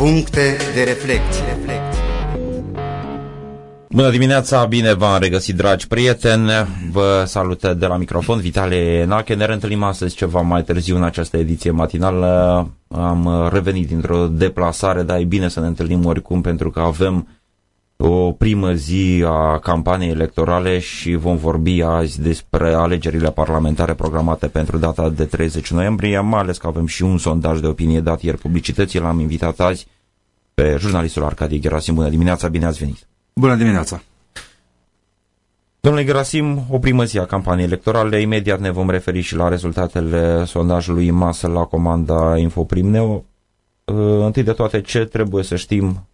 Puncte de reflecție. Bună dimineața, bine v-am regăsit, dragi prieteni. Vă salută de la microfon Vitale Nache. Ne reîntâlnim astăzi ceva mai târziu în această ediție matinală. Am revenit dintr-o deplasare, dar e bine să ne întâlnim oricum pentru că avem o primă zi a campaniei electorale și vom vorbi azi despre alegerile parlamentare programate pentru data de 30 noiembrie, mai ales că avem și un sondaj de opinie dat ieri publicității. L-am invitat azi pe jurnalistul Arcadie Gerasim. Bună dimineața, bine ați venit! Bună dimineața! Domnule Gerasim, o primă zi a campaniei electorale, imediat ne vom referi și la rezultatele sondajului masă la comanda Infoprimneo. Întâi de toate, ce trebuie să știm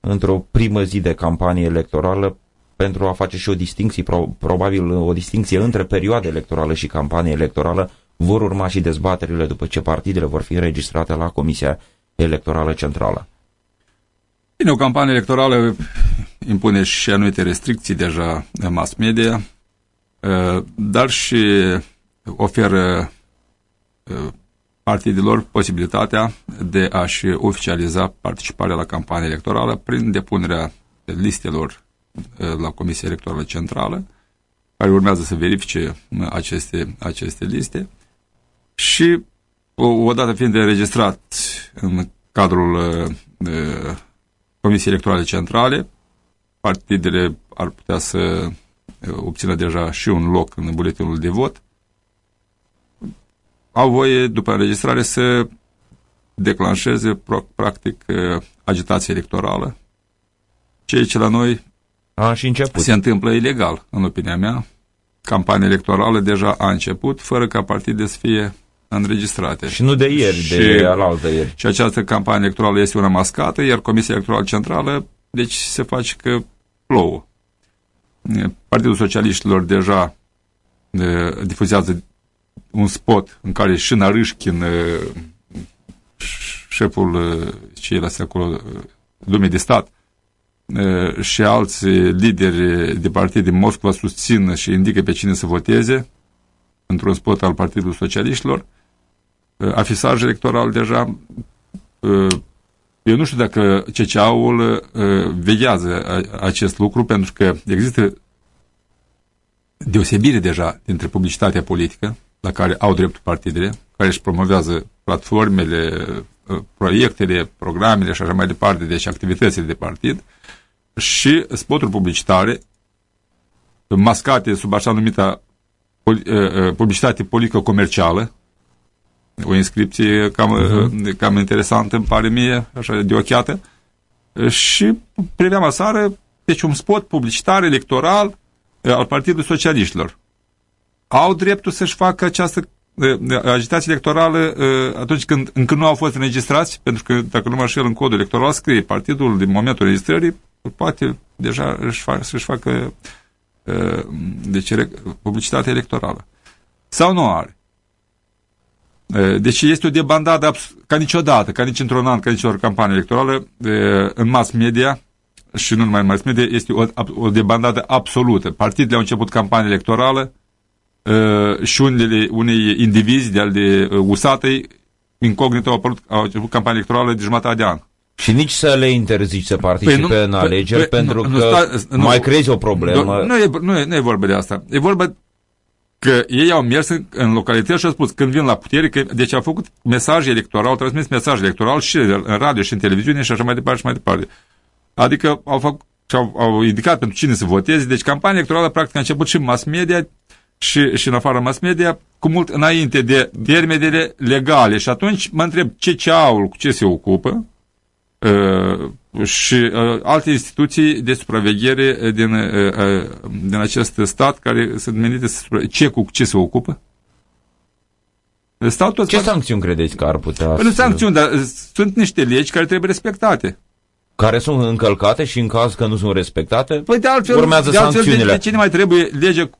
într-o primă zi de campanie electorală pentru a face și o distinție, pro, probabil o distinție între perioada electorală și campanie electorală, vor urma și dezbaterile după ce partidele vor fi înregistrate la Comisia Electorală Centrală. Bine, o campanie electorală impune și anumite restricții deja în mass media, uh, dar și oferă uh, partidelor posibilitatea de a-și oficializa participarea la campania electorală prin depunerea listelor uh, la Comisia Electorală Centrală, care urmează să verifice aceste, aceste liste. Și odată fiind înregistrat în cadrul Comisiei Electorale Centrale, partidele ar putea să obțină deja și un loc în buletinul de vot, au voie, după înregistrare, să declanșeze, practic, agitație electorală, ceea ce la noi a, și început. se întâmplă ilegal, în opinia mea. Campania electorală deja a început, fără ca partide să fie înregistrate. Și nu de ieri, și, de alaltă ieri. Și această campanie electorală este una mascată, iar Comisia Electorală Centrală, deci se face că plouă. Partidul Socialiștilor deja difuzează un spot în care și Narâșchin, șeful ceilalți acolo, lumii de stat, și alți lideri de partid din Moscova susțin și indică pe cine să voteze într-un spot al Partidului Socialiștilor, afisaj electoral deja. Eu nu știu dacă CCA-ul veghează acest lucru, pentru că există deosebire deja dintre publicitatea politică, la care au dreptul partidele, care își promovează platformele, proiectele, programele și așa mai departe, deci activitățile de partid, și spoturi publicitare mascate sub așa numită publicitate politică comercială, o inscripție cam, uh-huh. cam interesantă, îmi pare mie, așa de ochiată, și preveam aseară, deci un spot publicitar electoral al Partidului Socialiștilor. Au dreptul să-și facă această agitație electorală atunci când încă nu au fost înregistrați, pentru că, dacă nu mă șel în codul electoral, scrie partidul din momentul registrării, poate deja își fac, să-și facă deci, publicitate electorală. Sau nu are. Deci este o debandadă ca niciodată, ca nici într-un an, ca nici o campanie electorală, în mass media și nu numai în mass media, este o, o debandadă absolută. Partidele au început campanie electorală și unele, unei indivizi de al de usatei, incognito au, apărut, au început campanie electorală de jumătate de an. Și nici să le interzici să participe păi nu, în alegeri, păi, pentru nu, că sta, nu, mai crezi o problemă. Nu, nu, e, nu, e, nu e vorba de asta. E vorba că ei au mers în, în localități și au spus când vin la putere, că, deci au făcut mesaj electoral, au transmis mesaj electoral și în radio și în televiziune și așa mai departe și mai departe. Adică au, făcut, au, au indicat pentru cine să voteze, deci campania electorală practic a început și în mass media și, și în afară mass media, cu mult înainte de termenele legale. Și atunci mă întreb ce ceaul cu ce se ocupă, Uh, și uh, alte instituții de supraveghere din, uh, din acest stat care sunt menite să ce cu ce se ocupă? Statul ce sancțiuni credeți că ar putea păi Nu sancțiuni, dar sunt niște legi care trebuie respectate care sunt încălcate și în caz că nu sunt respectate, păi de altfel, urmează de altfel, sancțiunile. De, de cine mai trebuie lege,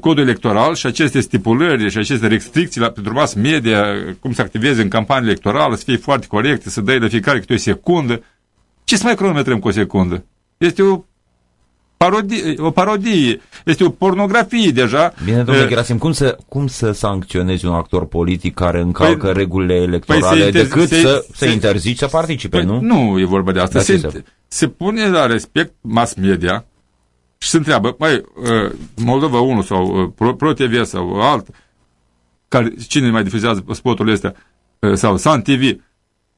codul electoral și aceste stipulări și aceste restricții la, pentru mass media, cum să activeze în campanie electorală, să fie foarte corecte, să dai de fiecare câte o secundă. Ce să mai cronometrăm cu o secundă? Este o parodie, o parodie, este o pornografie deja. Bine, domnule Uh, Gerasim, cum să, cum să sancționezi un actor politic care încalcă Păi- regulile păi electorale se interzi- decât se- să, să se- interzici să participe, Păi nu? nu e vorba de asta. Dar ce Se, se- se pune la respect mass media și se întreabă, mai uh, Moldova 1 sau uh, Pro, Pro TV sau alt, care, cine mai difuzează spoturile astea, uh, sau Sun TV,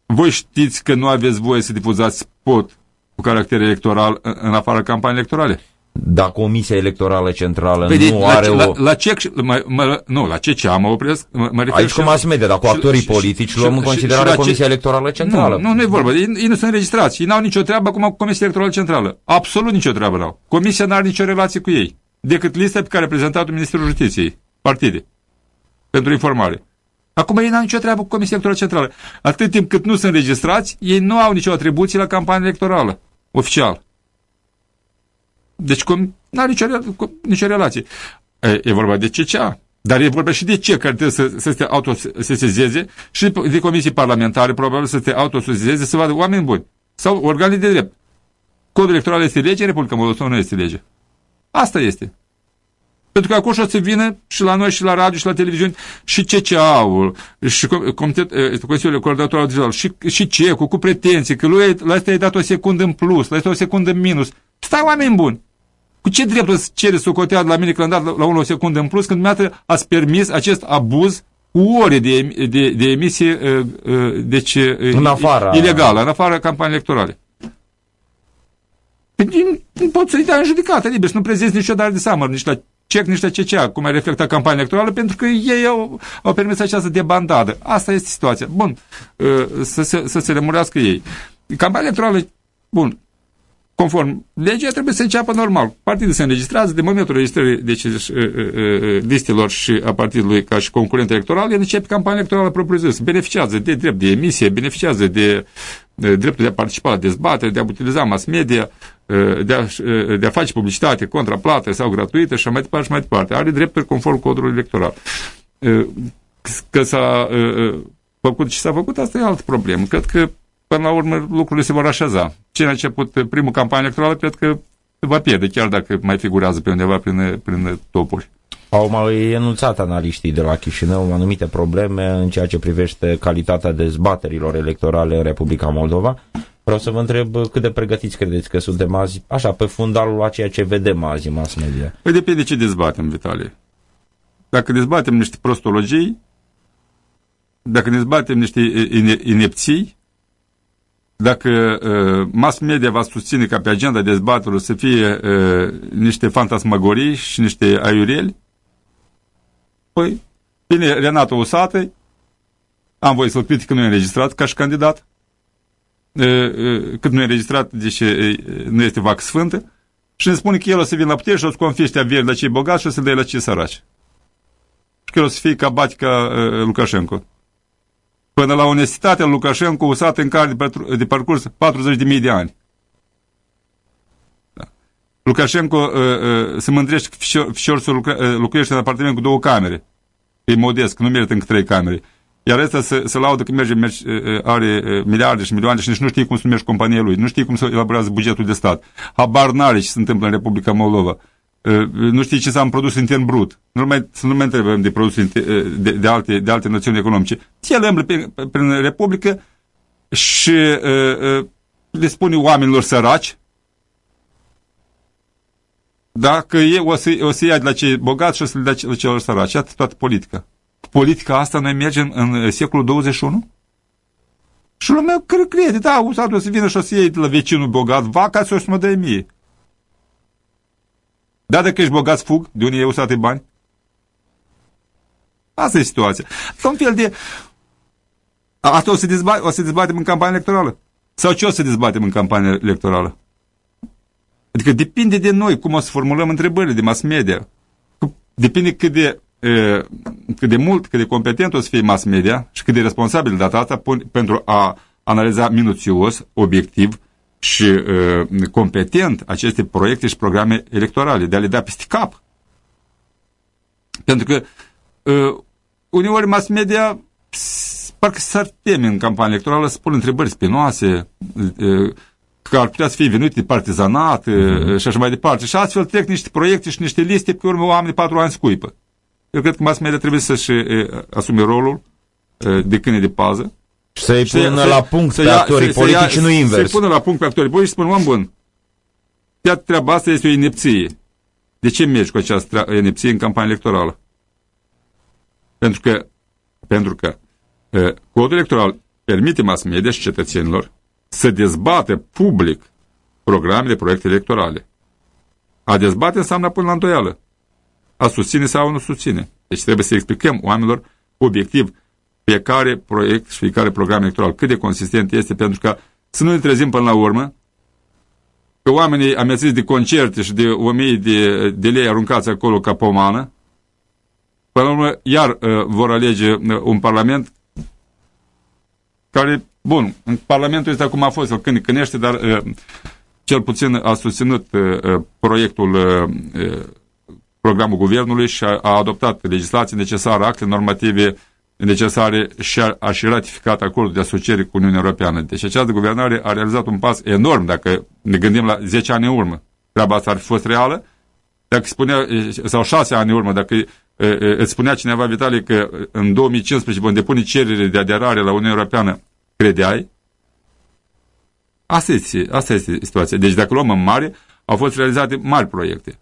voi știți că nu aveți voie să difuzați spot cu caracter electoral în, în afara campaniei electorale? Dacă Comisia Electorală Centrală Păi de- nu la, are ce- o... la, la ce, mă, mă, nu, la CCA mă opresc, mă, mă refer Aici și- cu mass media, dar cu și- actorii și- politici și- luăm în și- considerare și la ce- Comisia Electorală Centrală. Nu, nu, nu e vorba. Ei, ei nu sunt înregistrați. Ei n-au nicio treabă acum cu Comisia Electorală Centrală. Absolut nicio treabă n-au. Comisia n-are nicio relație cu ei. Decât lista pe care a prezentat-o Ministerul Justiției. Partide. Pentru informare. Acum ei n-au nicio treabă cu Comisia Electorală Centrală. Atât timp cât nu sunt înregistrați, ei nu au nicio atribuție la campania electorală. Oficial. Deci cum n-are nicio, re- cu- nicio relație. E, e vorba de CCA. Dar e vorba și de ce care trebuie să, să se autosesizeze și de comisii parlamentare probabil să se autosesizeze să vadă oameni buni. Sau organe de drept. Codul electoral este lege, Republica Moldova sau nu este lege. Asta este. Pentru că acolo o să vină și la noi, și la radio, și la televiziune, și CCA-ul, și com- comitet, eh, Consiliul Coordonator Audiovizual, și, și CECU, cu pretenții, că lui la asta ai dat o secundă în plus, la asta o secundă în minus. Stai, oameni buni! Cu ce drept îți cere socotea de la mine că l-am dat la, la 1 secundă în plus când dumneavoastră ați permis acest abuz cu ore de, em- de, de emisie uh, uh, deci, uh, În afara- ilegală, în afara campaniei electorale. Păi nu- nu poți să-i dai în judecată liber, să nu prezinți nicio dare de seamă, nici la CEC, nici la CCA, cum ai reflectat campania electorală, pentru că ei au, au permis această debandadă. Asta este situația. Bun, uh, să se, să se remurească ei. Campania electorală, bun, conform legea, trebuie să înceapă normal. Partidul se înregistrează, de momentul registrării deci, uh, uh, uh, listelor și a partidului ca și concurent electoral, el începe campania electorală propriu-zisă. Beneficiază de drept de emisie, beneficiază de, de dreptul de a participa la dezbatere, de a utiliza mass media, uh, de a, uh, de a face publicitate contraplată sau gratuită și așa mai departe și mai departe. Are drepturi conform codului electoral. Uh, Că s-a uh, uh, făcut și s-a făcut, asta e altă problemă. Cred că până la urmă lucrurile se vor așeza. Cine a început primul campanie electorală, cred că va pierde, chiar dacă mai figurează pe undeva prin, prin topuri. Au mai enunțat analiștii de la Chișinău anumite probleme în ceea ce privește calitatea dezbaterilor electorale în Republica Moldova. Vreau să vă întreb cât de pregătiți credeți că suntem azi, așa, pe fundalul a ceea ce vedem azi în mass media. Păi depinde ce dezbatem, Vitalie. Dacă dezbatem niște prostologii, dacă dezbatem niște ine- inepții, dacă uh, mass media va susține ca pe agenda dezbaterilor să fie uh, niște fantasmagorii și niște aiureli, păi, bine, Renato Usate, am voie să-l critic că nu e înregistrat ca și candidat, uh, uh, cât nu e înregistrat, deci uh, nu este vac sfântă, și ne spune că el o să vină la putere și o să confiște averi la cei bogați și o să le dea la cei săraci. Și că el o să fie ca Batica uh, Lukashenko. Până la onestitatea lui Lukashenko usată în care de, patru- de parcurs 40.000 de ani. Da. Lukashenko uh, uh, se mândrește că fișor, fișor să lucre, uh, locuiește în apartament cu două camere. E modest, că nu merită încă trei camere. Iar ăsta se, se laudă că merge, merge uh, are uh, miliarde și milioane și nici nu știe cum să numește compania lui, nu știe cum să elaborează bugetul de stat. Habar n-are ce se întâmplă în Republica Moldova. Uh, nu știe ce s-a produs intern brut. Nu mai, să nu mai întrebăm de produse inter- uh, de, de, alte, de alte națiuni economice. El îmblă prin, prin Republică și uh, uh, le spune oamenilor săraci dacă e, o să, o să ia de la cei bogați și o să le dea la celor săraci. Atât toată politica. Politica asta noi mergem în secolul 21? Și lumea crede, da, usatul o să vină și o să iei de la vecinul bogat vaca și o să mă dă mie. Da, dacă ești bogat, fug, de unde e usate bani. Asta e situația. Ca un fel de... Asta o să, dezba... o să dezbatem în campania electorală. Sau ce o să dezbatem în campania electorală? Adică depinde de noi cum o să formulăm întrebările de mass media. Depinde cât de, e, cât de mult, cât de competent o să fie mass media și cât de responsabil de data asta pentru a analiza minuțios, obiectiv și e, competent aceste proiecte și programe electorale, de a le da peste cap. Pentru că e, uneori mass media parcă s-ar teme în campania electorală să pună întrebări spinoase, e, că ar putea să fie venute de partizanat uh-huh. și așa mai departe. Și astfel trec niște proiecte și niște liste pe urmă oamenii patru ani scuipă. Eu cred că mass media trebuie să-și asume rolul de câine de pază. Și să-i pună la punct pe actorii politici, nu invers. Să-i pună la punct pe actorii politici și spun, om bun, iată treaba asta este o inepție. De ce mergi cu această inepție în campanie electorală? Pentru că, pentru că codul electoral permite mass media și cetățenilor să dezbate public programele, proiecte electorale. A dezbate înseamnă până la îndoială. A susține sau nu susține. Deci trebuie să explicăm oamenilor obiectiv fiecare proiect și fiecare program electoral cât de consistent este pentru că să nu ne trezim până la urmă că oamenii amețiți de concerte și de o mie de, de lei aruncați acolo ca pomană, până la urmă iar uh, vor alege uh, un parlament care, bun, în parlamentul este acum a fost, el când cânește, dar uh, cel puțin a susținut uh, uh proiectul uh, uh, programul guvernului și a, a adoptat legislații necesare, acte normative necesare și a, a și ratificat acordul de asociere cu Uniunea Europeană. Deci această guvernare a realizat un pas enorm dacă ne gândim la 10 ani în urmă. Treaba asta ar fi fost reală, dacă spunea, sau 6 ani în urmă, dacă îți spunea cineva, Vitalie, că în 2015 vom depune cerere de aderare la Uniunea Europeană, credeai? Asta este, asta este situația. Deci dacă luăm în mare, au fost realizate mari proiecte.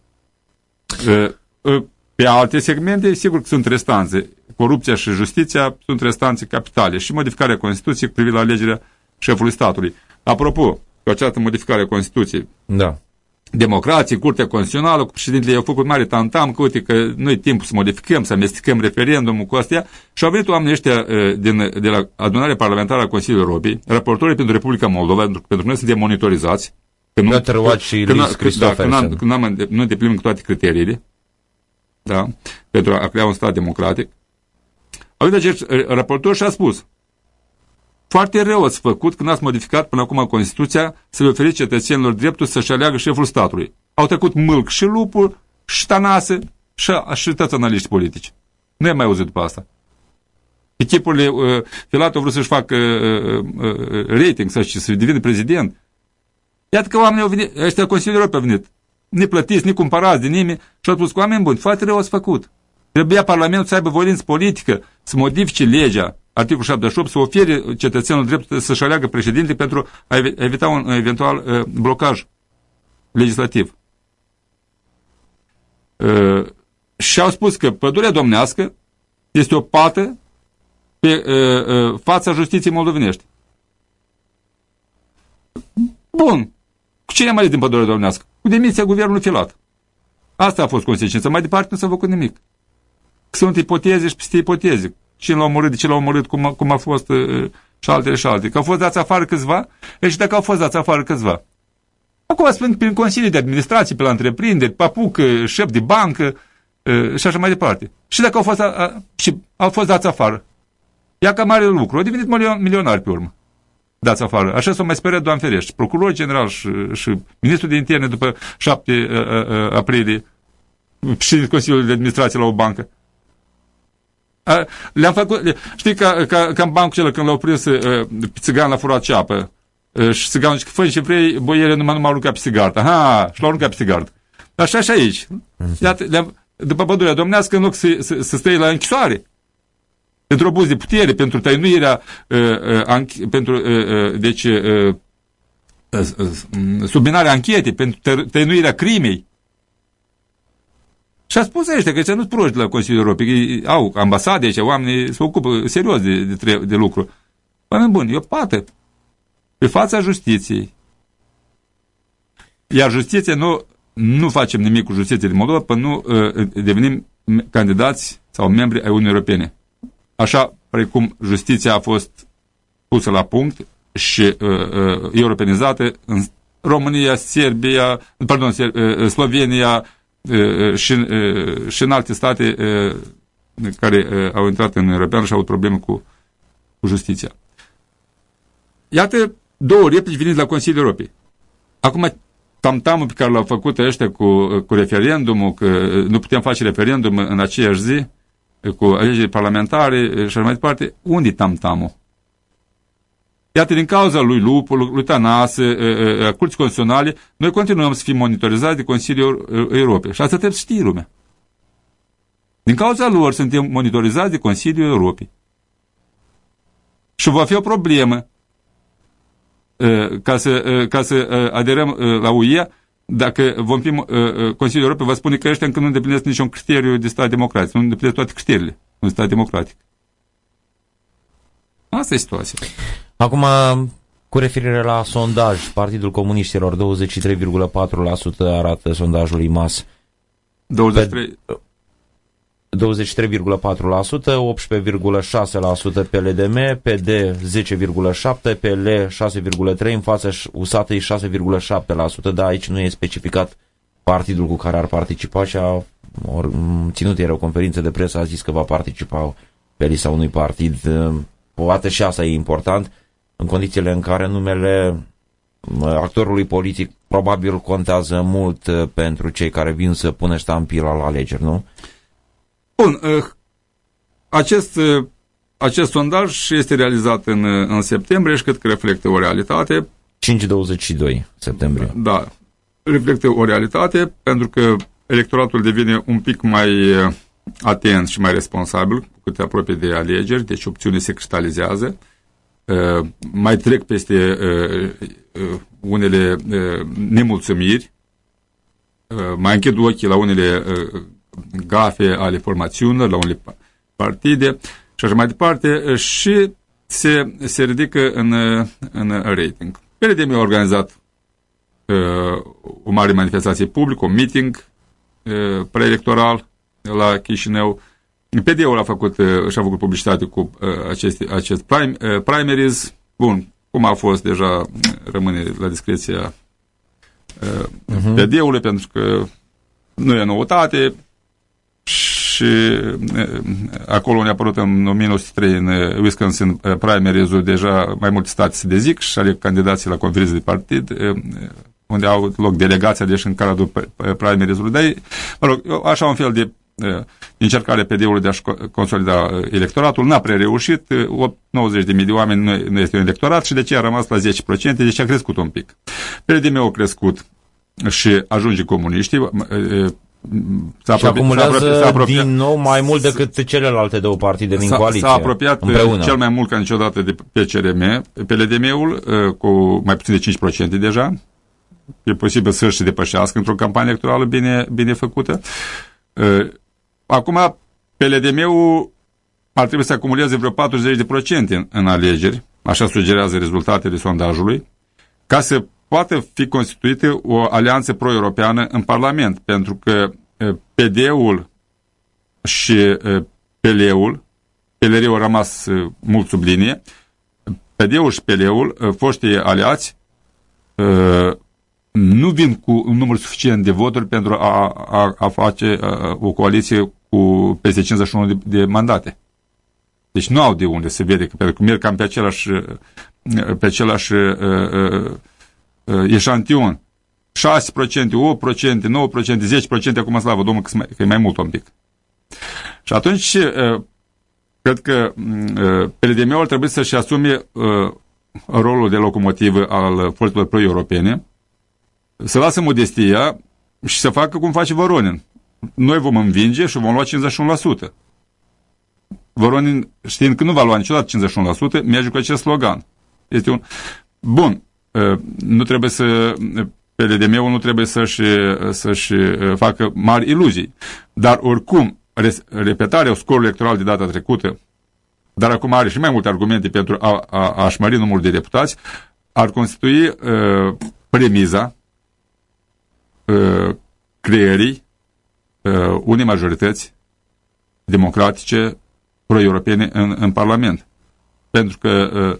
Pe alte segmente, sigur că sunt restanțe. Corupția și justiția sunt restanțe capitale și modificarea Constituției cu privire la alegerea șefului statului. Apropo, cu această modificare a Constituției, da. Democrații, Curtea Constituțională, cu președintele au făcut mare tantam, că uite că nu e timpul să modificăm, să amestecăm referendumul cu astea. Și au venit oamenii ăștia din, de la adunarea parlamentară a Consiliului Europei, raportorii pentru Republica Moldova, pentru, pentru că noi suntem monitorizați, că nu, și că, da, că, că, că nu îndeplinim toate criteriile, da, pentru a crea un stat democratic. Au venit acest raportor și a spus, foarte rău ați făcut când ați modificat până acum Constituția să le oferiți cetățenilor dreptul să-și aleagă șeful statului. Au trecut mâlc și lupul, și tanase, și, și toți analiști politici. Nu am mai auzit după asta. Echipurile, uh, Filat a vrut să-și facă uh, uh, rating, să, să devină prezident. Iată că oamenii au venit, ăștia Consiliul Europei au venit ni plătiți, ni cumpărați de nimeni și au spus cu oameni buni, foarte rău ați făcut. Trebuia Parlamentul să aibă voință politică, să modifice legea, articolul 78, să ofere cetățenul drept să-și aleagă președinte pentru a evita un eventual uh, blocaj legislativ. Uh, și au spus că pădurea domnească este o pată pe uh, uh, fața justiției moldovenești. Bun. Cu cine mai din pădurea domnească? cu demisia guvernului filat. Asta a fost consecința. Mai departe nu s-a făcut nimic. Sunt ipoteze și peste ipoteze. Cine l-a omorât, de ce l-a omorât, cum a, cum a fost uh, și altele și alte. Că au fost dați afară câțiva, și deci dacă au fost dați afară câțiva. Acum spun prin consilii de administrație, pe la întreprinderi, papuc, șef de bancă uh, și așa mai departe. Și dacă au fost, a, a, și au fost dați afară. Ia ca mare lucru. Au devenit milionari pe urmă dați afară. Așa s-a mai speriat, Doamne ferește. Procurorul general și, și ministrul de interne după 7 uh, uh, aprilie și Consiliul de Administrație la o bancă. Le-am făcut, știi, ca, ca, ca în bancul acela când l-au prins uh, pe țigan la furat ceapă uh, și țiganul zice că fă ce vrei, boiere numai, numai arunca pe sigartă. Ha, și l-au aruncat pe sigartă. Așa și aici. Iată, după pădurea domnească, în loc să, să, să stai la închisoare, pentru obuz de putere, pentru tăinuirea, uh, uh, pentru, uh, uh, deci, uh, uh, subminarea anchetei, pentru tăinuirea crimei. Și a spus ăștia că ăștia nu-s proști la Consiliul Europei, au ambasade aici, oamenii se ocupă serios de, de, de lucru. Oameni buni, e o pată pe fața justiției. Iar justiția nu, nu facem nimic cu justiția din Moldova până nu uh, devenim candidați sau membri ai Uniunii Europene așa precum justiția a fost pusă la punct și uh, uh, europenizată în România, Serbia, pardon, Ser, uh, Slovenia uh, și, uh, și în alte state uh, care uh, au intrat în Europeană și au probleme cu, cu justiția. Iată două replici veniți la Consiliul Europei. Acum, tamtamul pe care l-au făcut ăștia cu, cu referendumul, că nu putem face referendum în aceeași zi, cu alegeri parlamentare și așa mai departe, unde tam tamul? Iată, din cauza lui Lupu, lui Tanas, Curții Constituționale, noi continuăm să fim monitorizați de Consiliul Europei. Și asta trebuie să știe lumea. Din cauza lor suntem monitorizați de Consiliul Europei. Și va fi o problemă ca să, ca să aderăm la UE, dacă vom fi, Consiliul Europei va spune că ăștia încă nu îndeplinesc niciun criteriu de stat democratic, nu îndeplinesc toate criteriile în stat democratic. Asta e situația. Acum, cu referire la sondaj, Partidul Comuniștilor 23,4% arată sondajul IMAS. 23... 23,4%, 18,6% PLDM, PD 10,7%, PL 6,3%, în fața USAT 6,7%, dar aici nu e specificat partidul cu care ar participa și a or, ținut ieri o conferință de presă, a zis că va participa pe lista unui partid. Poate și asta e important, în condițiile în care numele actorului politic probabil contează mult uh, pentru cei care vin să pună ștampila la alegeri, nu? Bun, uh, acest, uh, acest sondaj este realizat în, în septembrie și cred că reflectă o realitate. 5-22 septembrie. Da, reflectă o realitate pentru că electoratul devine un pic mai atent și mai responsabil cu cât apropie de alegeri, deci opțiunile se cristalizează. Uh, mai trec peste uh, uh, unele nemulțumiri, mai închid ochii la unele gafe ale formațiunilor, la unele partide și așa mai departe și se, se ridică în, în rating. PRDM a organizat o mare manifestație publică, un meeting preelectoral la Chișinău, PD-ul a făcut, uh, și-a făcut publicitate cu uh, acest, acest prime, uh, primaries. Bun, cum a fost deja, rămâne la discreția uh, uh-huh. PD-ului, pentru că nu e noutate și uh, acolo unde a apărut în 1903 în Wisconsin uh, primaries deja mai multe state se dezic și aleg candidații la conferințe de partid uh, unde au loc delegația, deci în cadrul primaries-ului. Dar, mă rog, așa un fel de încercare PD-ului de a-și consolida electoratul, n-a prea reușit, 90 de mii de oameni nu este un electorat și de ce a rămas la 10%, deci a crescut un pic. PDM a crescut și ajunge comuniștii, S-a și acumulează s-a apropiat, din nou mai mult decât celelalte două partide din coaliție. S-a apropiat împreună. cel mai mult ca niciodată de PCRM, PLDM-ul cu mai puțin de 5% deja. E posibil să-și depășească într-o campanie electorală bine, bine făcută. Acum, PLDM-ul ar trebui să acumuleze vreo 40% în, în alegeri, așa sugerează rezultatele sondajului, ca să poată fi constituită o alianță pro-europeană în Parlament, pentru că PD-ul și PL-ul, PLR-ul a rămas mult sub linie, PD-ul și PL-ul, foștii aliați, nu vin cu un număr suficient de voturi pentru a, a, a face a, o coaliție cu peste 51 de, de mandate. Deci nu au de unde se vede, că, pentru că merg cam pe același, pe același uh, uh, uh, eșantion. 6%, 8%, 9%, 10%, acum slavă Domnul că, că e mai mult un pic. Și atunci, uh, cred că uh, PLDM-ul trebuie să-și asume uh, rolul de locomotivă al forțelor pro-europene, să lasă modestia și să facă cum face Voronin. Noi vom învinge și vom lua 51%. Voronin, știind că nu va lua niciodată 51%, merge cu acest slogan. Este un... Bun, ă, nu trebuie să... PLDM-ul nu trebuie să-și, să-și facă mari iluzii. Dar oricum, repetarea scorului electoral de data trecută, dar acum are și mai multe argumente pentru a, a, a-și mări numărul de deputați, ar constitui uh, premiza uh, creierii uh, unei majorități democratice pro-europene în, în Parlament. Pentru că uh,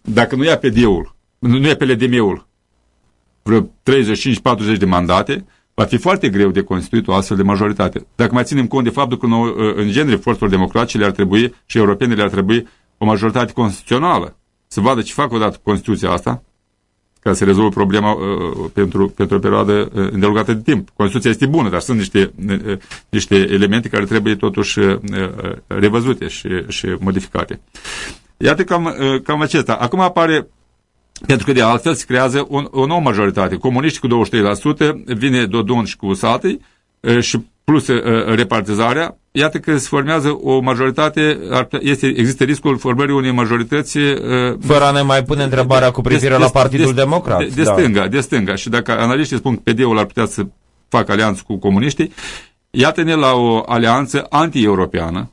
dacă nu ia PD-ul, nu ia PLDM-ul vreo 35-40 de mandate, va fi foarte greu de constituit o astfel de majoritate. Dacă mai ținem cont de faptul că, noi, uh, în genere, forțelor democratice le-ar trebui și europenele ar trebui o majoritate constituțională. Să vadă ce fac odată Constituția asta, ca să rezolvă problema uh, pentru, pentru o perioadă uh, îndelugată de timp. Constituția este bună, dar sunt niște, uh, niște elemente care trebuie totuși uh, uh, revăzute și, și modificate. Iată cam, uh, cam acesta. Acum apare Pentru că de altfel se creează un, o nouă majoritate. Comuniștii cu 23%, vine Dodon și cu Satei și plus repartizarea, iată că se formează o majoritate, este, există riscul formării unei majorități... Fără a ne mai pune întrebarea cu privire de, la Partidul de, Democrat. De, de da. stânga, de stânga. Și dacă analiștii spun că PD-ul ar putea să facă alianță cu comuniștii, iată-ne la o alianță anti-europeană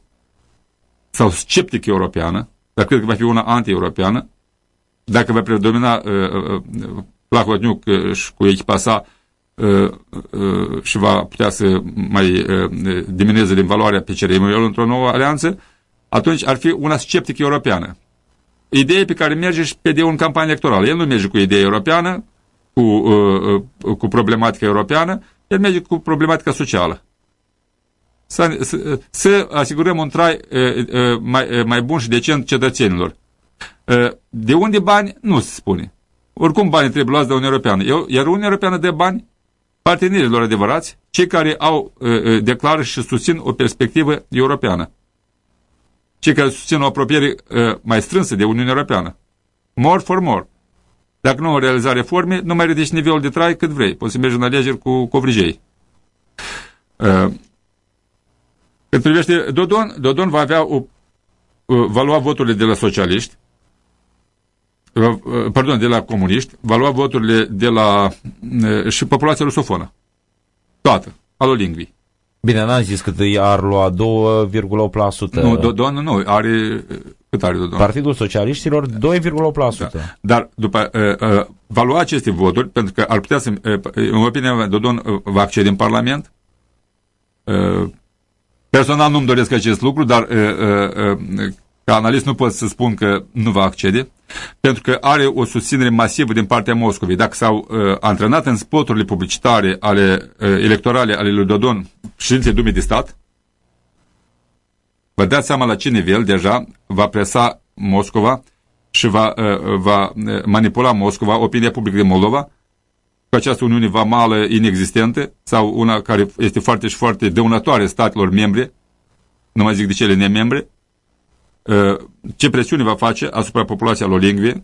sau sceptic europeană, dar cred că va fi una anti-europeană, dacă va predomina uh, uh, Plahotniuc uh, cu echipa sa uh, uh, și va putea să mai uh, diminueze din valoarea PCRM-ului într-o nouă alianță, atunci ar fi una sceptic europeană. Ideea pe care merge și PD în campanie electorală. El nu merge cu ideea europeană, cu, uh, uh, cu problematica europeană, el merge cu problematica socială. Să, să, să asigurăm un trai uh, uh, mai, mai bun și decent cetățenilor. De unde bani? Nu se spune. Oricum banii trebuie luați de Uniunea Europeană. Iar Uniunea Europeană de bani partenerilor adevărați, cei care au, declară și susțin o perspectivă europeană. Cei care susțin o apropiere mai strânsă de Uniunea Europeană. More for more. Dacă nu o realizare reforme, nu mai ridici nivelul de trai cât vrei. Poți să mergi în alegeri cu covrigei. Cât privește Dodon, Dodon va avea o, va lua voturile de la socialiști, pardon, de la comuniști, va lua voturile de la și populația rusofonă. Toată, alolingvii. Bine, n-am zis cât ar lua 2,8%. Nu, Dodon nu, are cât are Dodon? Partidul Socialiștilor 2,8%. Da. Dar după uh, uh, va lua aceste voturi, pentru că ar putea să, uh, în opinia mea, Dodon uh, va accede în Parlament. Uh, personal nu-mi doresc acest lucru, dar uh, uh, ca analist nu pot să spun că nu va accede, pentru că are o susținere masivă din partea Moscovei. Dacă s-au uh, antrenat în spoturile publicitare ale uh, electorale ale lui Dodon, președintele Dumei de Stat, vă dați seama la ce nivel deja va presa Moscova și va, uh, va uh, manipula Moscova, opinia publică de Moldova, cu această uniune vamală inexistentă sau una care este foarte și foarte dăunătoare statelor membre, nu mai zic de cele nemembre, uh, ce presiune va face asupra populației lor lingve,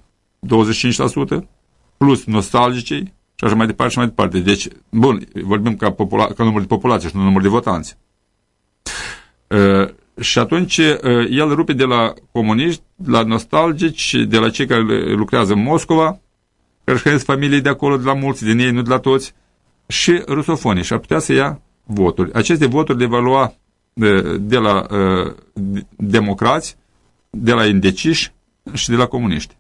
25%, plus nostalgicii și așa mai departe și mai departe. Deci, bun, vorbim ca, popula- ca număr de populație și nu număr de votanți. Și atunci el rupe de la comuniști, la nostalgici, de la cei care lucrează în Moscova, care își hrănesc familii de acolo, de la mulți din ei, nu de la toți, și rusofonii. Și ar putea să ia voturi. Aceste voturi le va lua de, de la uh, democrați, de la indeciși și de la comuniști.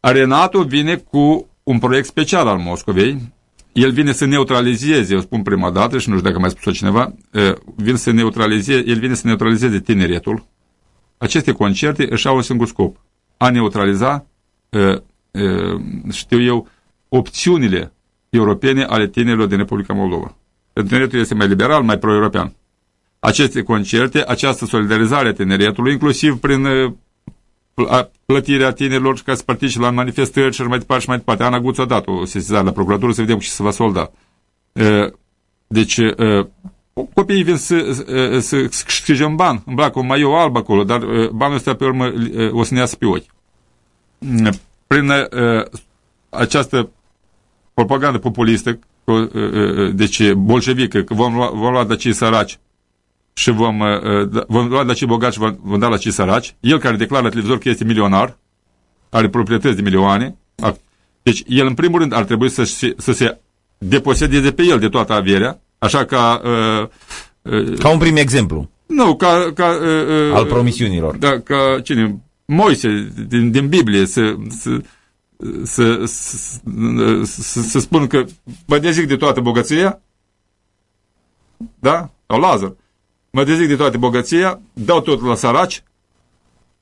Arenatul vine cu un proiect special al Moscovei, el vine să neutralizeze, eu spun prima dată și nu știu dacă mai spus cineva, vine să neutralizeze, el vine să neutralizeze tineretul. Aceste concerte își au un singur scop, a neutraliza, știu eu, opțiunile europene ale tinerilor din Republica Moldova. Pentru tineretul este mai liberal, mai pro-european. Aceste concerte, această solidarizare a tineretului, inclusiv prin plătirea tinerilor ca să participe la manifestări și mai departe și mai departe. Ana Guț a dat o sesizare la procuratură să vedem ce se va solda. Deci, copiii vin să, să, să câștige un ban, îmi plac un maiu alb acolo, dar banul ăsta pe urmă o să ne iasă pe ochi. Prin această propagandă populistă, deci bolșevică, că vom lua, vom lua de cei săraci, și vom, uh, da, vom lua la cei bogați și vom, vom da la cei săraci. El care declară la televizor că este milionar, are proprietăți de milioane. Deci el în primul rând ar trebui să, să se deposedeze pe el de toată averea, așa ca... Uh, uh, ca un prim exemplu. Nu, ca... ca uh, uh, Al promisiunilor. Da, ca cine? Moise din, din Biblie să, să, să, să, să, să spun că mă dezic de toată bogăția, da? Sau Lazar mă dezic de toate bogăția, dau totul la săraci,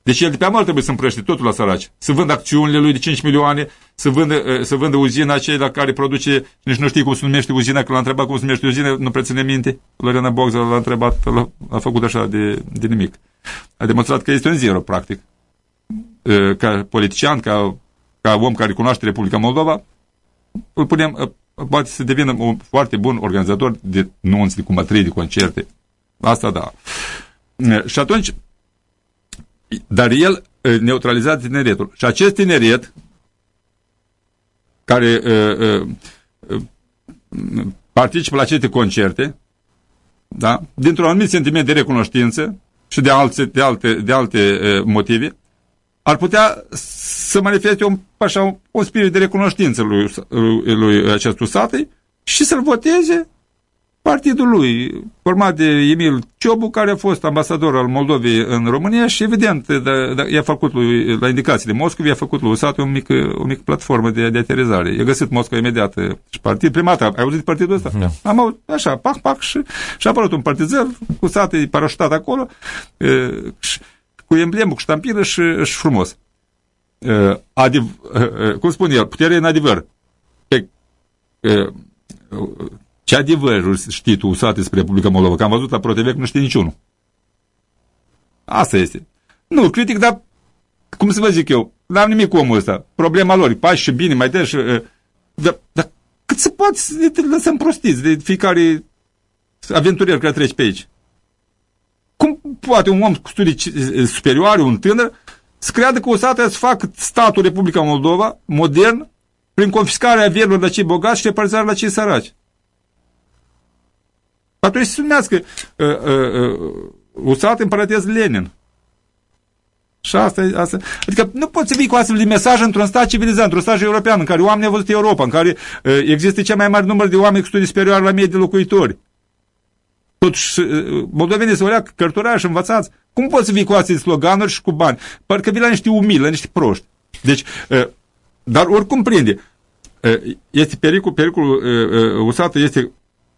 deci el de pe amal trebuie să împrăște totul la săraci. Să vândă acțiunile lui de 5 milioane, să vândă, ă, să vândă uzina aceea care produce, nici nu știi cum se numește uzina, că l-a întrebat cum se numește uzina, nu prea ține minte. Lorena Bogza l-a întrebat, a făcut așa de, de nimic. A demonstrat că este un zero, practic. Ă, ca politician, ca, ca om care cunoaște Republica Moldova, îl punem, ă, poate să devină un foarte bun organizator de nunți, de cumătrii, de concerte, Asta da. Și atunci, dar el neutralizează tineretul. Și acest tineret, care uh, uh, participă la aceste concerte, da? dintr-un anumit sentiment de recunoștință și de alte, de alte, de alte uh, motive, ar putea să manifeste un, așa, un spirit de recunoștință lui, lui, lui acestui satei și să-l voteze partidul lui, format de Emil Ciobu, care a fost ambasador al Moldovei în România și evident da, da, i-a făcut lui, la indicațiile Moscovei, i-a făcut lui Usatu o mică, o mică platformă de, de aterizare. I-a găsit Moscova imediat și partid. Prima dată, ai auzit partidul ăsta? Da. Am auzit, așa, pac, pac și, și a apărut un partizăr cu sate parașutat acolo, e, și, cu emblemă, cu ștampilă și, și frumos. E, adiv, e, cum spune el, puterea în adevăr. Pe, e, ce adevăruri știi tu usate despre Republica Moldova? Că am văzut la ProTV că nu știi niciunul. Asta este. Nu, critic, dar cum să vă zic eu, n-am nimic cu omul ăsta. Problema lor, pași și bine, mai deci, dar, dar cât se poate să ne lăsăm prostiți de fiecare aventurier care trece pe aici? Cum poate un om cu studii superioare, un tânăr, să creadă că o să facă statul Republica Moldova modern prin confiscarea averilor la cei bogați și repartizarea la cei săraci? Atunci se numească uh, uh, uh, usat împărătesc Lenin. Și asta, asta. Adică nu poți să vii cu astfel de mesaj într-un stat civilizat, într-un stat european, în care oamenii au văzut Europa, în care uh, există cel mai mare număr de oameni cu studii superioare la mie de locuitori. Totuși, uh, moldovenii se urea cărturași, învățați. Cum poți să vii cu astfel de sloganuri și cu bani? Parcă vii la niște umili, la niște proști. Deci, uh, dar oricum prinde. Uh, este pericol, pericolul uh, uh, usată este,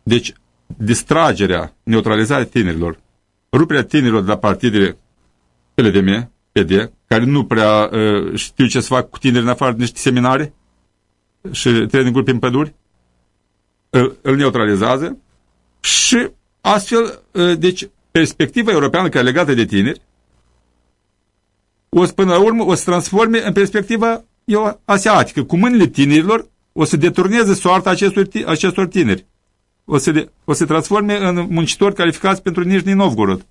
deci, distragerea, neutralizarea tinerilor, ruperea tinerilor de la partidele PLDM, PD, care nu prea uh, știu ce să fac cu tineri în afară de niște seminare și traininguri prin păduri, îl, îl neutralizează și astfel, uh, deci, perspectiva europeană care e legată de tineri, o să, până la urmă, o să transforme în perspectiva eu, asiatică. Cu mâinile tinerilor o să deturneze soarta acestor, acestor tineri o să, le, o să transforme în muncitori calificați pentru Nijni Novgorod.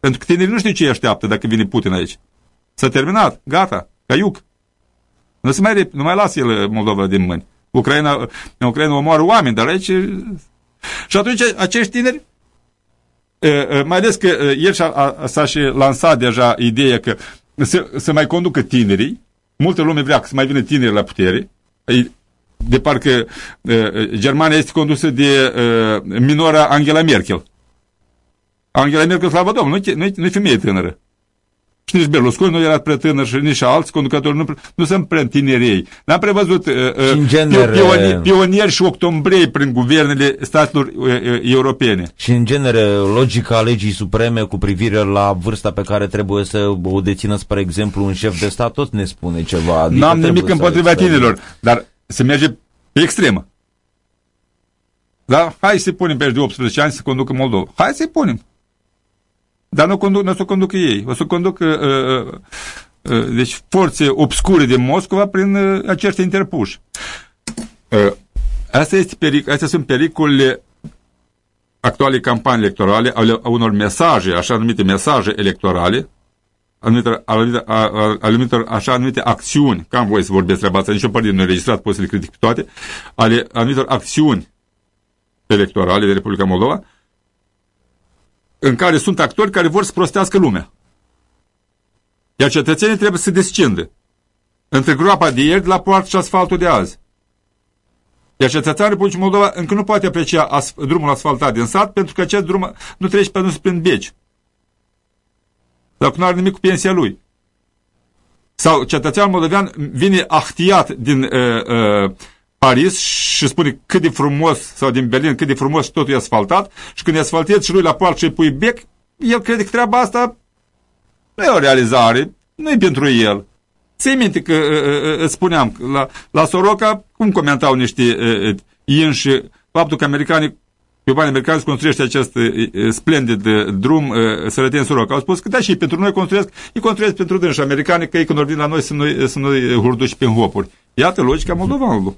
Pentru că tinerii nu știu ce așteaptă dacă vine Putin aici. S-a terminat, gata, caiuc. Nu se mai, nu mai lasă el Moldova din mâini. Ucraina, în Ucraina omoară oameni, dar aici... Și atunci acești tineri, mai ales că el s-a și lansat deja ideea că să, să mai conducă tinerii, multă lume vrea să mai vină tineri la putere, de parcă uh, Germania este condusă de uh, minora Angela Merkel. Angela Merkel, slavă Domnului, nu, nu, nu e femeie tânără. Și nici Berlusconi nu era prea tânăr și nici alți conducători nu, nu sunt prea tinerei. N-am prevăzut uh, uh, genere... pionieri, pionieri și octombrei prin guvernele statelor uh, uh, europene. Și în genere, logica legii supreme cu privire la vârsta pe care trebuie să o dețină, spre exemplu, un șef de stat, tot ne spune ceva. Adică N-am nimic împotriva tinerilor, dar se merge pe extremă. Da? Hai să punem pe de 18 ani să conducă Moldova. Hai să-i punem. Dar nu, conduc, nu o să conducă ei. O să conducă uh, uh, uh, deci forțe obscure din Moscova prin uh, acești interpuși. Uh, asta este peric astea sunt pericolele actuale campanii electorale, ale unor mesaje, așa numite mesaje electorale, anumitor, anumitor așa anumite acțiuni, că am voie să vorbesc treaba asta, nicio partid nu registrat, pot să le critic pe toate, ale anumitor acțiuni electorale de Republica Moldova, în care sunt actori care vor să prostească lumea. Iar cetățenii trebuie să descindă între groapa de ieri la poartă și asfaltul de azi. Iar cetățeanul Republicii Moldova încă nu poate aprecia as drumul asfaltat din sat pentru că acest drum nu trece pe nu prin beci dacă nu are nimic cu pensia lui. Sau cetățeanul moldovean vine ahtiat din uh, uh, Paris și spune cât de frumos, sau din Berlin, cât de frumos și totul e asfaltat și când e asfaltat și lui la poartă și îi pui bec, el crede că treaba asta nu e o realizare, nu e pentru el. Ții minte că uh, uh, uh spuneam, la, la Soroca, cum comentau niște uh, inși, faptul că americanii pe bani americani se construiește acest splendid drum Sărăteni Soroc. Au spus că da, și pentru noi construiesc, îi construiesc pentru dânși americani, că ei când vin la noi să nu, să nu hurduși prin hopuri. Iată logica moldovanului.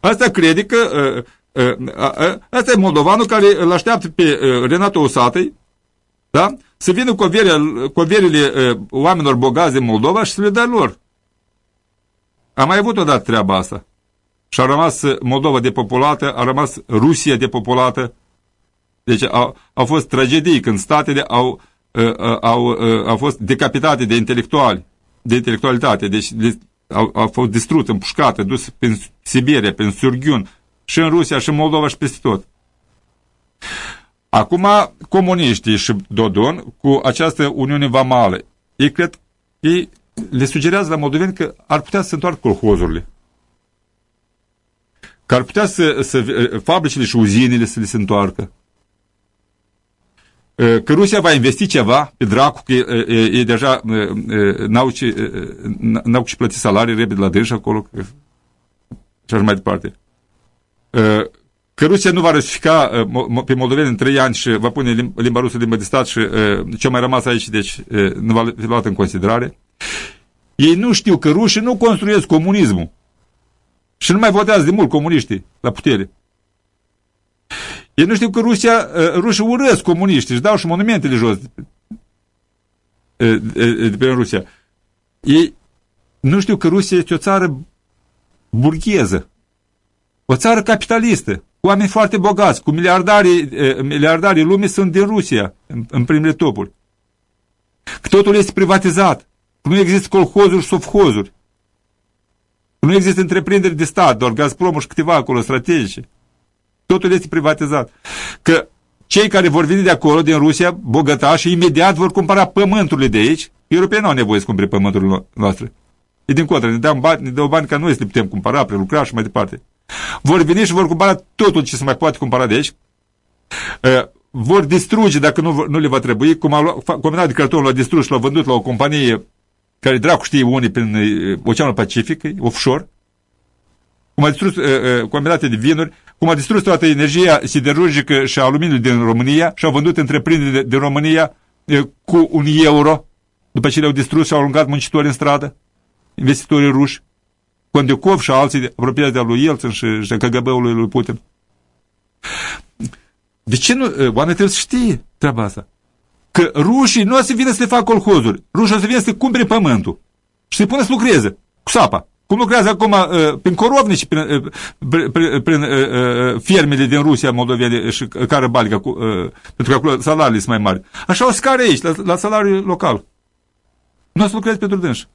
Asta crede că asta e moldovanul care îl așteaptă pe Renato Usatăi, da? să vină cu, averile, cu averile oamenilor bogați din Moldova și să le dea lor. am mai avut odată treaba asta. Și a rămas Moldova depopulată, a rămas Rusia depopulată. Deci au, au fost tragedii când statele au, au, au fost decapitate de intelectuali, de intelectualitate. Deci de, au, au fost distruse, împușcate, dus prin Siberia, prin Surghiun, și în Rusia, și în Moldova, și peste tot. Acum, comuniștii și Dodon, cu această Uniune Vamală, ei cred, ei le sugerează la moldoveni că ar putea să se întoarcă colhozurile. Că ar putea să, să fabricile și uzinele să le se întoarcă. Că Rusia va investi ceva pe dracu, că e, e deja n-au ce, n-au ce plăti salarii repede la dânși acolo și așa mai departe că Rusia nu va rusifica uh, pe moldoveni în trei ani și va pune limba rusă limba de stat și uh, ce mai rămas aici, deci uh, nu va fi luat în considerare. Ei nu știu că rușii nu construiesc comunismul. Și nu mai votează de mult comuniștii la putere. Ei nu știu că Rusia, rușii urăsc comuniștii, își dau și monumentele jos de, de, de pe Rusia. Ei nu știu că Rusia este o țară burgheză. O țară capitalistă oameni foarte bogați, cu miliardarii, miliardarii lumii sunt din Rusia, în, în primele topuri. Că totul este privatizat, că nu există colhozuri și sovhozuri, că nu există întreprinderi de stat, doar Gazpromul și câteva acolo strategice. Totul este privatizat. Că cei care vor veni de acolo, din Rusia, bogătași, imediat vor cumpăra pământurile de aici. Europenii nu au nevoie să cumpere pământurile noastre. E din contră, ne dau bani, ne dau bani ca noi să le putem cumpăra, prelucra și mai departe. Vor veni și vor cumpăra totul ce se mai poate cumpăra de aici. Vor distruge, dacă nu, nu le va trebui, cum a luat, combinatul de carton l-a distrus și l-a vândut la o companie care dracu știe unii prin Oceanul Pacific, offshore, cum a distrus uh, combinate de vinuri, cum a distrus toată energia siderurgică și aluminiul din România și au vândut întreprinderile din România uh, cu un euro, după ce le-au distrus și au aruncat muncitori în stradă, investitorii ruși. Kondiukov și alții apropiați de lui Yeltsin și, și KGB-ului lui Putin. De ce nu? Oamenii trebuie să știe treaba asta. Că rușii nu o să vină să le facă colhozuri. Rușii o să vină să cumpere pământul și să pună să lucreze cu sapa. Cum lucrează acum uh, prin corovnici, prin, uh, prin, prin uh, fermele din Rusia, Moldovia și care Balca, cu, pentru că acolo salariile sunt mai mari. Așa o scare aici, la, la salariul local. Nu o să lucrezi pentru dânși.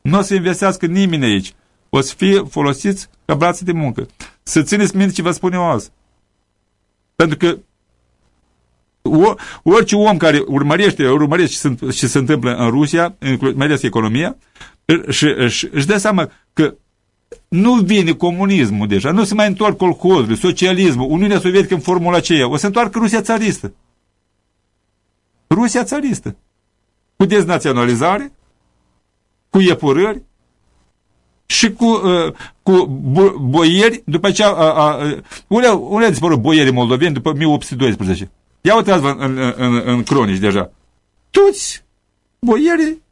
Nu o să investească nimeni aici o să fie folosiți ca brațe de muncă. Să țineți minte ce vă spun eu azi. Pentru că o, orice om care urmărește, urmărește ce se, ce se întâmplă în Rusia, mai ales economia, și, și își dă seama că nu vine comunismul deja, nu se mai întorc colhozul, socialismul, Uniunea Sovietică în formula aceea, o să întoarcă Rusia țaristă. Rusia țaristă. Cu deznaționalizare, cu iepurări, și cu, uh, cu boieri, după ce a, a, a, unde, unde a dispărut boierii moldoveni după 1812? Ia uitați-vă în, în, în, în cronici deja. Toți boierii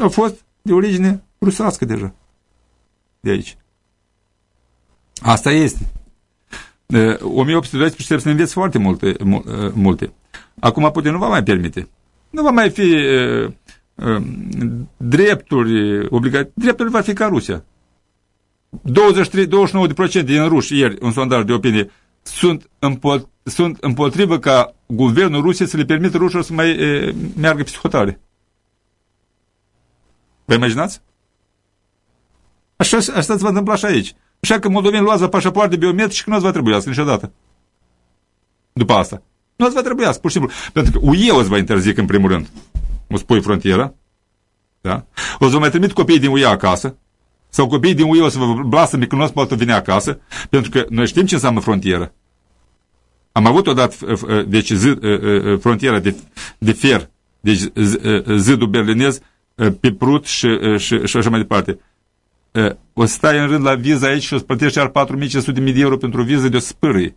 au fost de origine rusească deja. De aici. Asta este. 1812 trebuie să ne înveți foarte multe, multe. Acum poate nu va mai permite. Nu va mai fi uh, uh, drepturi obligate. Drepturile va fi ca Rusia. 23-29% din ruși ieri, un sondaj de opinie, sunt, împot, sunt împotrivă ca guvernul Rusiei să le permită rușilor să mai e, meargă pe hotare. Vă imaginați? Așa, așa se va întâmpla și aici. Așa că moldovenii luați pașapoarte biometrice și că nu ați va trebui asta niciodată. După asta. Nu ați va trebui asta, pur și simplu. Pentru că UE o să va interzic în primul rând. O spui frontiera. Da? O să mai trimit copiii din UE acasă sau copiii din UE o să vă blasă că nu o să poată veni acasă, pentru că noi știm ce înseamnă frontieră. Am avut odată deci, zi, frontiera de, de fer, deci zidul berlinez pe Prut și, și, și așa mai departe. O să stai în rând la viză aici și o să plătești iar 4500 de euro pentru o viză de o spârâie.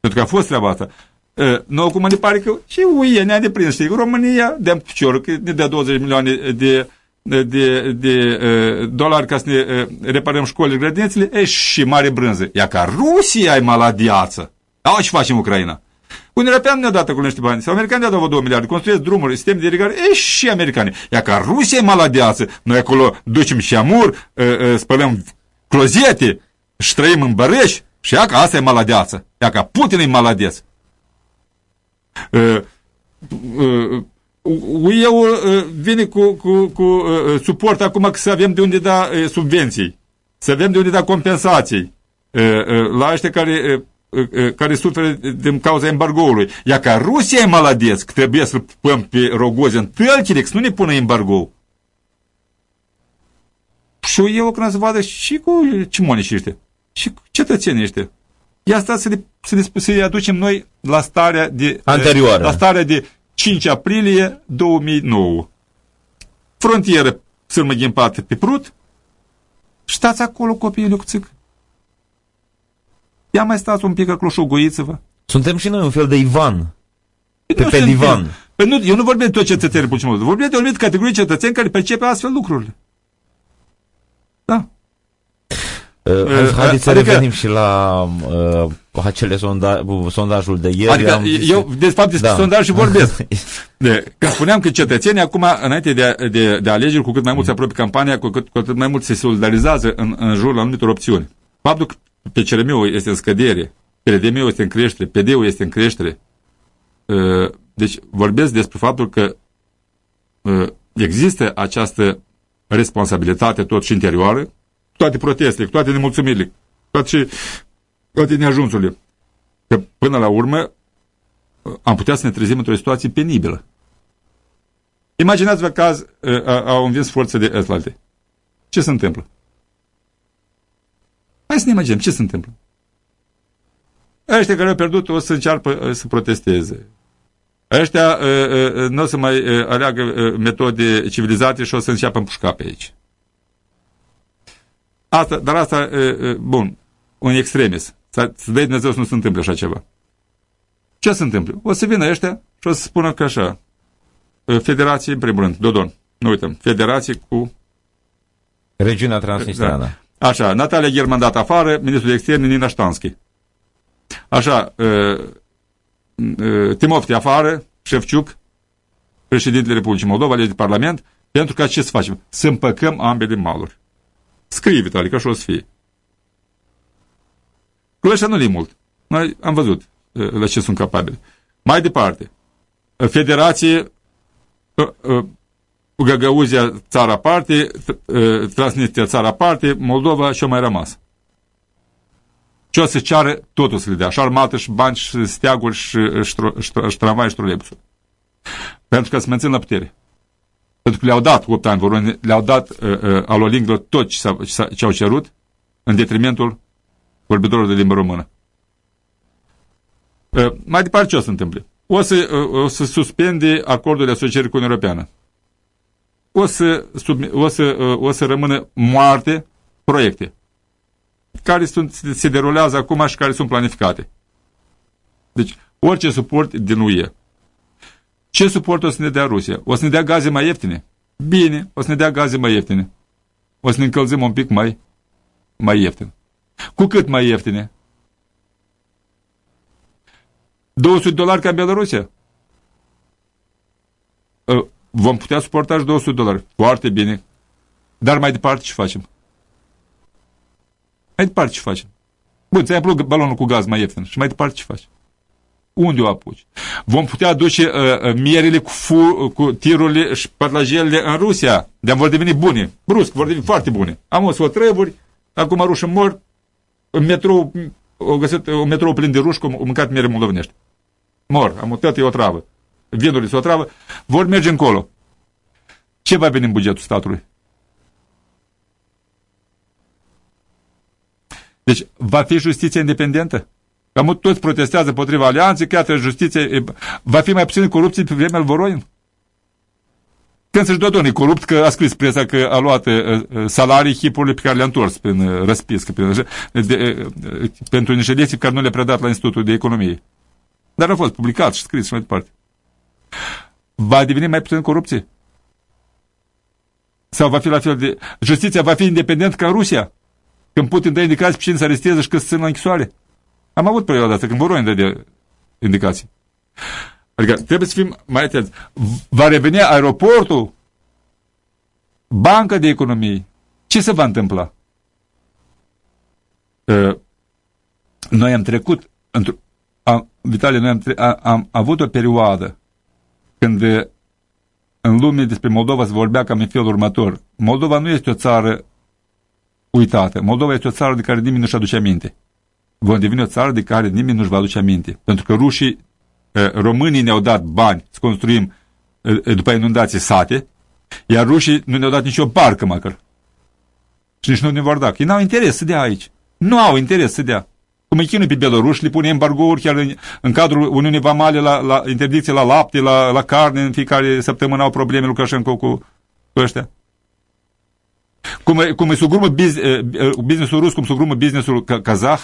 Pentru că a fost treaba asta. Nu, acum ne pare că și UE ne-a deprins. Știi, România dăm piciorul, că ne dă 20 milioane de de, de uh, dolari ca să ne uh, reparăm școlile, grădinițele, e și mare brânză. Ia ca Rusia e maladiață. Au ce facem Ucraina? Uniunea Europeană ne-a dat acolo niște bani, sau americanii ne-au dat 2 miliarde, construiesc drumuri, sistem de irigare, e și americani. Ia ca Rusia e maladeață, noi acolo ducem și amur, spălăm clozete și trăim în băreș, și ia ca asta e maladeață. Ia ca Putin e maladeț. Eu vine cu, cu, cu suport acum că să avem de unde da subvenții, să avem de unde da compensații la ăștia care care suferă din cauza embargoului. Ia ca Rusia e maladeț, că trebuie să-l păm pe Rogozin tălchile, că nu ne pună embargo. Și eu când să vadă și cu cimonici ăștia, și cu cetățenii ăștia. Ia asta să le, să le, să le aducem noi la starea de... Anterioară. La starea de 5 aprilie 2009. Frontieră sârmă ghimpată pe prut, stați acolo copiii Luxic. Ia mai stați un pic acolo și ogoiți-vă. Suntem și noi un fel de Ivan. Pe, pe divan. Păi nu, eu nu vorbesc de toți cetățenii puțin vorbesc de o anumită categorie cetățeni care percepe astfel lucrurile. Da. Uh, haideți să adică, revenim și la uh, acele sonda, sondajul de ieri. Adică am eu, de fapt, despre da. sondaj și vorbesc. de, că spuneam că cetățenii acum, înainte de, de, de alegeri, cu cât mai mult se apropie campania, cu cât, cu atât mai mult se solidarizează în, în jurul anumitor opțiuni. Faptul că pe CRM-ul este în scădere, PDM-ul este în creștere, PD-ul este în creștere. Uh, deci vorbesc despre faptul că uh, există această responsabilitate tot și interioară, toate protestele, toate nemulțumirile, toate, toate neajunsurile. Că până la urmă am putea să ne trezim într-o situație penibilă. Imaginați-vă caz au învins forțe de ăslalte. Ce se întâmplă? Hai să ne imaginăm ce se întâmplă. Ăștia care au pierdut o să încearcă să protesteze. Ăștia nu o să mai aleagă metode civilizate și o să înceapă împușca pe aici. Asta, dar asta, bun, un extremis. Să, să dai Dumnezeu să nu se întâmple așa ceva. Ce se întâmplă? O să vină ăștia și o să spună că așa, federație, în primul rând, Dodon, nu uităm, federație cu... Regiunea Transnistreană. Da. Așa, Natalia German dat afară, ministrul de externe Nina Ștanschi. Așa, uh, uh, Timofte afară, Șefciuc, președintele Republicii Moldova, lege de Parlament, pentru că ce să facem? Să împăcăm ambele maluri. Scrie, Vitali, că așa o să fie. Cu ăștia nu-i mult. Noi am văzut la ce sunt capabili. Mai departe, Federație Găgăuzia țara parte, Transnistria țara parte, Moldova și-o mai rămas. Ce o să ceară, totul să le dea. Și armată, și bani, și steaguri, și, și, și, și tramvai, și trolebusuri. Pentru că să mențin la putere. Pentru că le-au dat 8 ani, le-au dat uh, uh, alolinglor tot ce, ce au cerut, în detrimentul vorbitorilor de limbă română. Uh, mai departe ce o să întâmple? O să, uh, o să suspende acordul de asociere cu Uniunea Europeană. O să, sub, o, să, uh, o să rămână moarte proiecte care sunt, se derulează acum și care sunt planificate. Deci, orice suport din UE. Ce suport o să ne dea Rusia? O să ne dea gaze mai ieftine? Bine, o să ne dea gaze mai ieftine. O să ne încălzim un pic mai, mai ieftin. Cu cât mai ieftine? 200 dolari ca în Belarusia? Ă, vom putea suporta și 200 dolari. Foarte bine. Dar mai departe ce facem? Mai departe ce facem? Bun, ți-ai balonul cu gaz mai ieftin. Și mai departe ce faci? Unde o apuci? Vom putea aduce uh, uh mierile cu, fu, cu tirurile și pătlajelele în Rusia, de vor deveni bune. Brusc, vor deveni foarte bune. Am o să treburi, acum rușii mor, în metrou, au găsit un metrou plin de ruși, cu mâncat miere moldovenești. Mor, am mutat, e o travă. Vinurile sunt o travă, vor merge încolo. Ce va veni în bugetul statului? Deci, va fi justiția independentă? Cam toți protestează împotriva alianței, că iată justiție, va fi mai puțin corupție pe vremea lui Voroin? Când să-și Dodon e corupt că a scris presa că a luat uh, salarii hipurile pe care le-a întors prin uh, răspiscă, prin, de, uh, pentru niște lecții care nu le-a predat la Institutul de Economie. Dar a fost publicat și scris și mai departe. Va deveni mai puțin corupție? Sau va fi la fel de... Justiția va fi independent ca Rusia? Când Putin dă indicații pe cine să aresteze și că să țin la închisoare? Am avut perioada asta când Voroin de indicații. Adică trebuie să fim mai atenți. Va reveni aeroportul, banca de economie. Ce se va întâmpla? Uh, noi am trecut, am, Vitalie, noi am, am, am avut o perioadă când în lume despre Moldova se vorbea cam în felul următor. Moldova nu este o țară uitată. Moldova este o țară de care nimeni nu-și aduce aminte. Vom deveni o țară de care nimeni nu-și va aduce aminte. Pentru că rușii, românii ne-au dat bani să construim după inundații sate, iar rușii nu ne-au dat nicio barcă măcar. Și nici nu ne vor da. Ei n-au interes să dea aici. Nu au interes să dea. Cum îi chinui pe Beloruși, le pune embargouri chiar în, în cadrul Uniunii Vamale la, la interdicție la lapte, la, la carne, în fiecare săptămână au probleme Lukashenko cu, cu ăștia. Cum, cum îi sugrumă biz, businessul rus, cum sugrumă businessul kazah,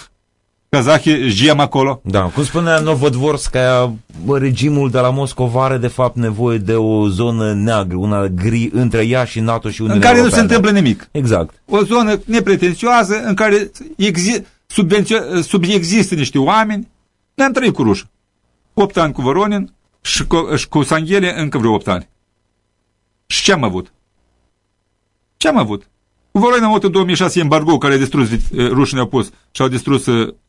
Kazahii gem acolo. Da, cum spunea Novodvorskaya, regimul de la Moscova are de fapt nevoie de o zonă neagră, una gri între ea și NATO și Uniunea În care Europeană. nu se întâmplă nimic. Exact. O zonă nepretențioasă în care exi, subexistă niște oameni. Ne-am trăit cu rușă. 8 ani cu Voronin și cu, și cu Sanghele încă vreo 8 ani. Și ce am avut? Ce am avut? Cu Voronin am avut în 2006 embargo care a distrus, rușii ne-au pus și au distrus,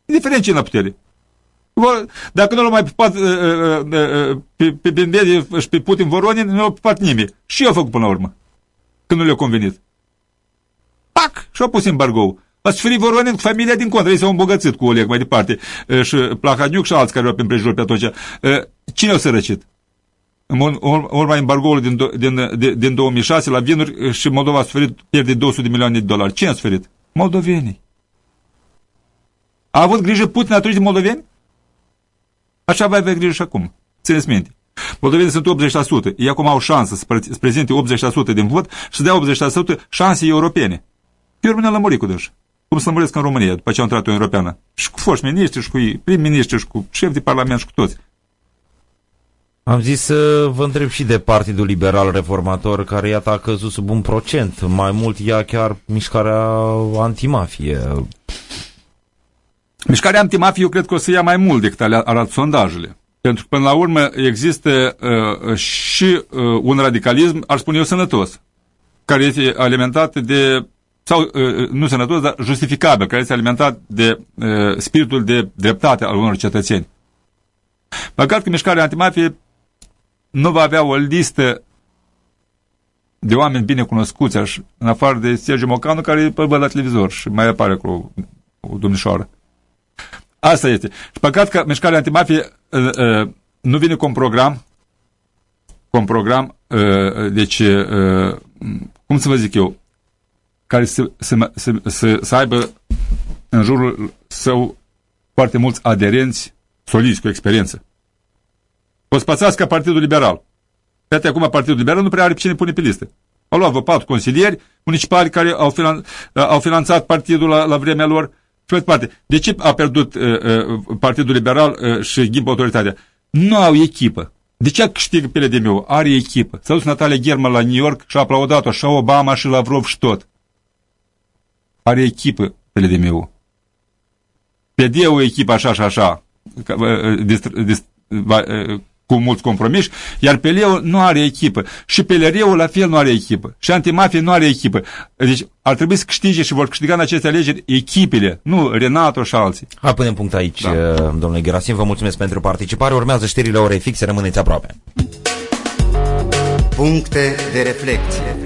indiferent ce la putere. Dacă nu l-au mai pupat pe, pe Benbedi și pe Putin Voronin, nu l-au pupat nimeni. Și eu au făcut până la urmă. Când nu le-a convenit. Pac! Și-au pus embargo a suferit Voronin cu familia din contră, ei s-au îmbogățit cu Oleg mai departe, și Plahaniuc și alți care au pe împrejur pe atunci. Cine au sărăcit? În urma embargoului din, din, din, din 2006 la vinuri și Moldova a suferit pierde 200 de milioane de dolari. Cine a suferit? Moldovenii. A avut grijă Putin atunci de moldoveni? Așa va avea grijă și acum. Țineți minte. Moldovenii sunt 80%. Ei acum au șansă să, prezinte 80% din vot și să dea 80% șanse europene. Eu rămâne lămurit cu dânși cum să lămuresc în România după ce au intrat în Europeană. Și cu foști miniștri, și cu prim-miniștri, și cu șef de parlament, și cu toți. Am zis să vă întreb și de Partidul Liberal Reformator, care iată a căzut sub un procent. Mai mult ea chiar mișcarea antimafie. Mișcarea antimafie eu cred că o să ia mai mult decât arată sondajele. Pentru că până la urmă există uh, și uh, un radicalism, ar spune eu, sănătos, care este alimentat de sau uh, nu sănătos, dar justificabil, care este alimentat de uh, spiritul de dreptate al unor cetățeni. Păcat că mișcarea antimafie nu va avea o listă de oameni bine cunoscuți, aș, în afară de Sergiu Mocanu, care îl văd la televizor și mai apare cu o domnișoară. Asta este. Și păcat că mișcarea antimafie uh, uh, nu vine cu un program, cu un program, uh, deci, uh, cum să vă zic eu, care să, să, să, să, să aibă în jurul său foarte mulți aderenți solizi cu experiență. O spațească Partidul Liberal. Iată acum Partidul Liberal nu prea are pe cine pune pe listă. Au luat vă patru consilieri municipali care au, finan, au finanțat partidul la, la vremea lor și mai departe. De ce a pierdut uh, uh, Partidul Liberal uh, și ghimpă autoritatea? Nu au echipă. De ce câștigă pe LDM-ul? Are echipă. S-a dus Natalia German la New York și a aplaudat-o și Obama și Lavrov și tot are echipă LDM-ul. PD o echipă așa și așa, cu mulți compromiși, iar PLE nu are echipă. Și PLR-ul la fel nu are echipă. Și antimafie nu are echipă. Deci ar trebui să câștige și vor câștiga în aceste alegeri echipele, nu Renato și alții. Hai punem punct aici, da. domnule Gerasim. Vă mulțumesc pentru participare. Urmează știrile ore fixe. Rămâneți aproape. Puncte de reflecție.